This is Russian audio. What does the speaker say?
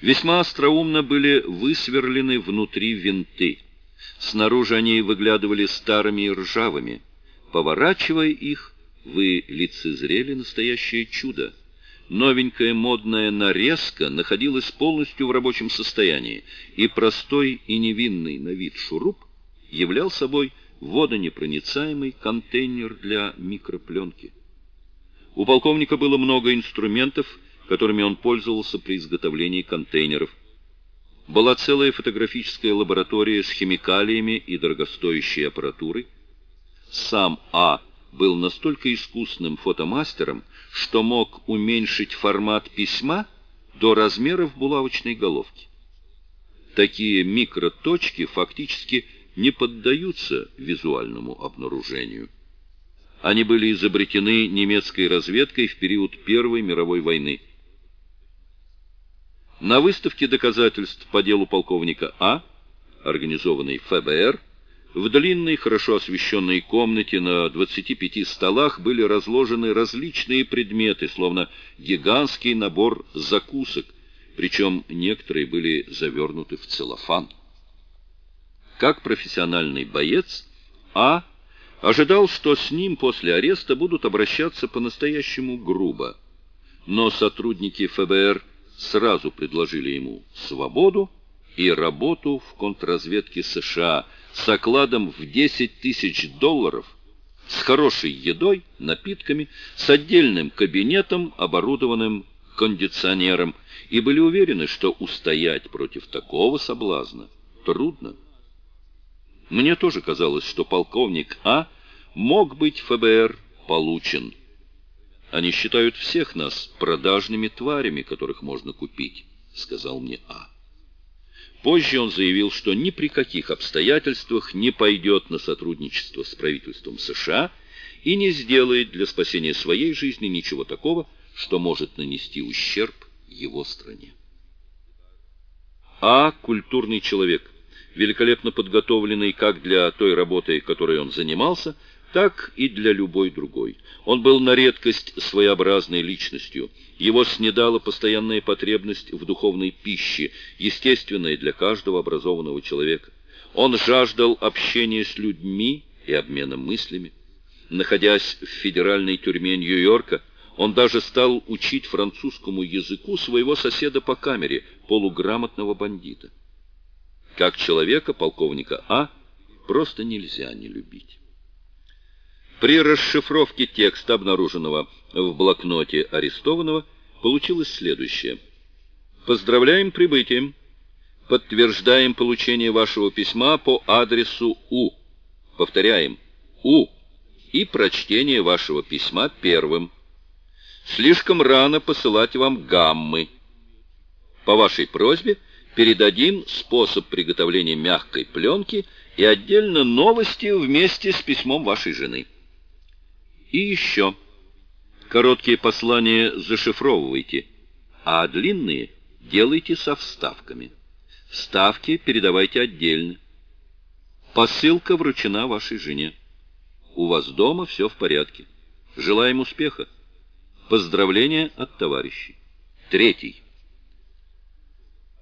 Весьма остроумно были высверлены внутри винты. Снаружи они выглядывали старыми и ржавыми. Поворачивая их, вы лицезрели настоящее чудо. Новенькая модная нарезка находилась полностью в рабочем состоянии, и простой и невинный на вид шуруп являл собой водонепроницаемый контейнер для микропленки. У полковника было много инструментов, которыми он пользовался при изготовлении контейнеров. Была целая фотографическая лаборатория с химикалиями и дорогостоящей аппаратурой. Сам А был настолько искусным фотомастером, что мог уменьшить формат письма до размеров булавочной головки. Такие микроточки фактически не поддаются визуальному обнаружению. Они были изобретены немецкой разведкой в период Первой мировой войны. На выставке доказательств по делу полковника А, организованной ФБР, в длинной, хорошо освещенной комнате на 25 столах были разложены различные предметы, словно гигантский набор закусок, причем некоторые были завернуты в целлофан. Как профессиональный боец, А ожидал, что с ним после ареста будут обращаться по-настоящему грубо. Но сотрудники ФБР сразу предложили ему свободу и работу в контрразведке США с окладом в 10 тысяч долларов, с хорошей едой, напитками, с отдельным кабинетом, оборудованным кондиционером, и были уверены, что устоять против такого соблазна трудно. Мне тоже казалось, что полковник А мог быть ФБР получен. Они считают всех нас продажными тварями, которых можно купить, сказал мне А. Позже он заявил, что ни при каких обстоятельствах не пойдет на сотрудничество с правительством США и не сделает для спасения своей жизни ничего такого, что может нанести ущерб его стране. А культурный человек, великолепно подготовленный как для той работы, которой он занимался, так и для любой другой. Он был на редкость своеобразной личностью. Его снедала постоянная потребность в духовной пище, естественная для каждого образованного человека. Он жаждал общения с людьми и обмена мыслями. Находясь в федеральной тюрьме Нью-Йорка, он даже стал учить французскому языку своего соседа по камере, полуграмотного бандита. Как человека полковника А просто нельзя не любить. При расшифровке текста, обнаруженного в блокноте арестованного, получилось следующее. Поздравляем прибытием. Подтверждаем получение вашего письма по адресу У. Повторяем. У. И прочтение вашего письма первым. Слишком рано посылать вам гаммы. По вашей просьбе передадим способ приготовления мягкой пленки и отдельно новости вместе с письмом вашей жены. И еще. Короткие послания зашифровывайте, а длинные делайте со вставками. Вставки передавайте отдельно. Посылка вручена вашей жене. У вас дома все в порядке. Желаем успеха. Поздравления от товарищей. Третий.